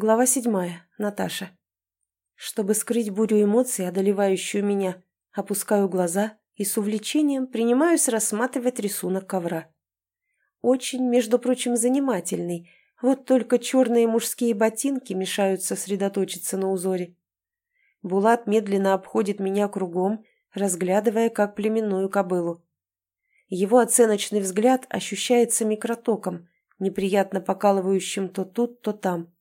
Глава седьмая. Наташа. Чтобы скрыть бурю эмоций, одолевающую меня, опускаю глаза и с увлечением принимаюсь рассматривать рисунок ковра. Очень, между прочим, занимательный, вот только черные мужские ботинки мешают сосредоточиться на узоре. Булат медленно обходит меня кругом, разглядывая как племенную кобылу. Его оценочный взгляд ощущается микротоком, неприятно покалывающим то тут, то там.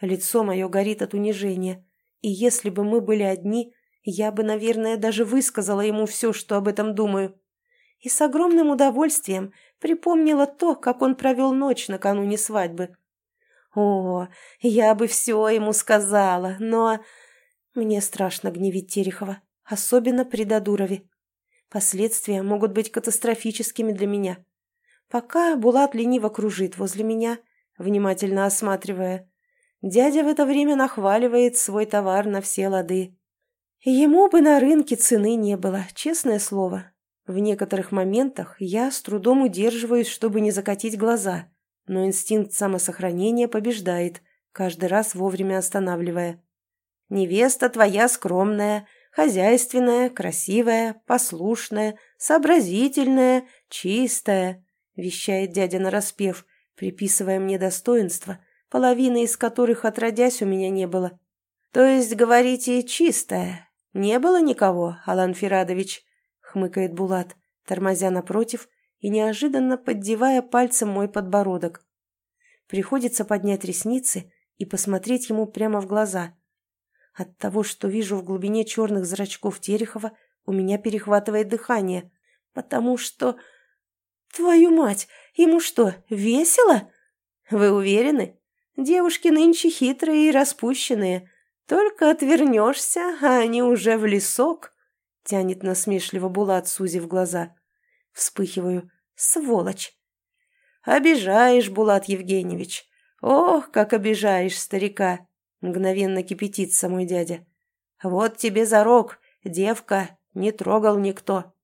Лицо мое горит от унижения, и если бы мы были одни, я бы, наверное, даже высказала ему все, что об этом думаю. И с огромным удовольствием припомнила то, как он провел ночь накануне свадьбы. О, я бы все ему сказала, но... Мне страшно гневить Терехова, особенно при Додурове. Последствия могут быть катастрофическими для меня. Пока Булат лениво кружит возле меня, внимательно осматривая, Дядя в это время нахваливает свой товар на все лады. Ему бы на рынке цены не было, честное слово. В некоторых моментах я с трудом удерживаюсь, чтобы не закатить глаза, но инстинкт самосохранения побеждает, каждый раз вовремя останавливая. «Невеста твоя скромная, хозяйственная, красивая, послушная, сообразительная, чистая», — вещает дядя нараспев, приписывая мне достоинство, половины из которых отродясь у меня не было. То есть, говорите, чистая? Не было никого, Алан Фирадович? Хмыкает Булат, тормозя напротив и неожиданно поддевая пальцем мой подбородок. Приходится поднять ресницы и посмотреть ему прямо в глаза. От того, что вижу в глубине черных зрачков Терехова, у меня перехватывает дыхание, потому что... Твою мать, ему что, весело? Вы уверены? Девушки нынче хитрые и распущенные. Только отвернешься, а они уже в лесок. Тянет насмешливо Булат, сузив глаза. Вспыхиваю. Сволочь. Обижаешь, Булат Евгеньевич. Ох, как обижаешь старика. Мгновенно кипятится мой дядя. Вот тебе зарок, девка, не трогал никто.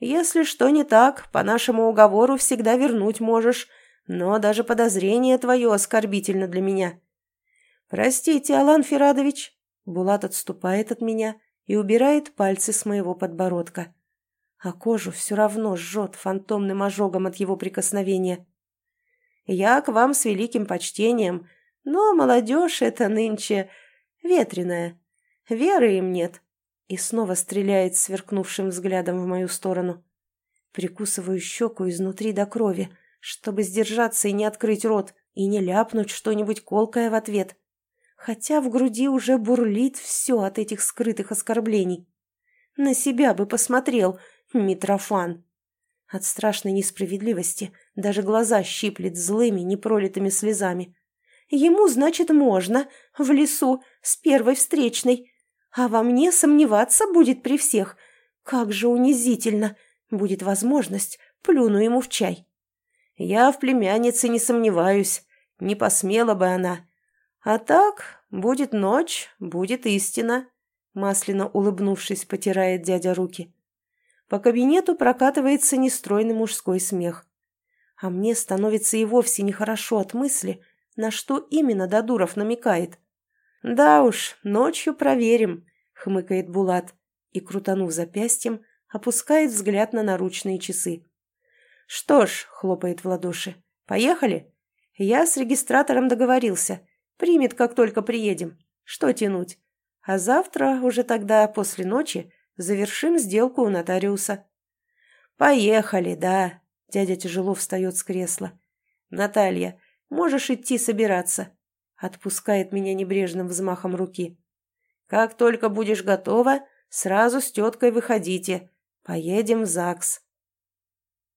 Если что не так, по нашему уговору всегда вернуть можешь, но даже подозрение твое оскорбительно для меня. Простите, Алан Ферадович. Булат отступает от меня и убирает пальцы с моего подбородка. А кожу все равно жжет фантомным ожогом от его прикосновения. Я к вам с великим почтением, но молодежь это нынче ветреная. Веры им нет. И снова стреляет сверкнувшим взглядом в мою сторону. Прикусываю щеку изнутри до крови, чтобы сдержаться и не открыть рот, и не ляпнуть что-нибудь колкое в ответ. Хотя в груди уже бурлит все от этих скрытых оскорблений. На себя бы посмотрел, Митрофан. От страшной несправедливости даже глаза щиплет злыми, непролитыми слезами. Ему, значит, можно, в лесу, с первой встречной. А во мне сомневаться будет при всех. Как же унизительно. Будет возможность, плюну ему в чай. Я в племяннице не сомневаюсь, не посмела бы она. А так, будет ночь, будет истина, масляно улыбнувшись, потирает дядя руки. По кабинету прокатывается нестройный мужской смех. А мне становится и вовсе нехорошо от мысли, на что именно Дадуров намекает. «Да уж, ночью проверим», — хмыкает Булат и, крутанув запястьем, опускает взгляд на наручные часы. «Что ж», — хлопает в ладоши, — «поехали? Я с регистратором договорился. Примет, как только приедем. Что тянуть? А завтра, уже тогда, после ночи, завершим сделку у нотариуса». «Поехали, да», — дядя тяжело встает с кресла. «Наталья, можешь идти собираться», — отпускает меня небрежным взмахом руки. «Как только будешь готова, сразу с теткой выходите. Поедем в ЗАГС».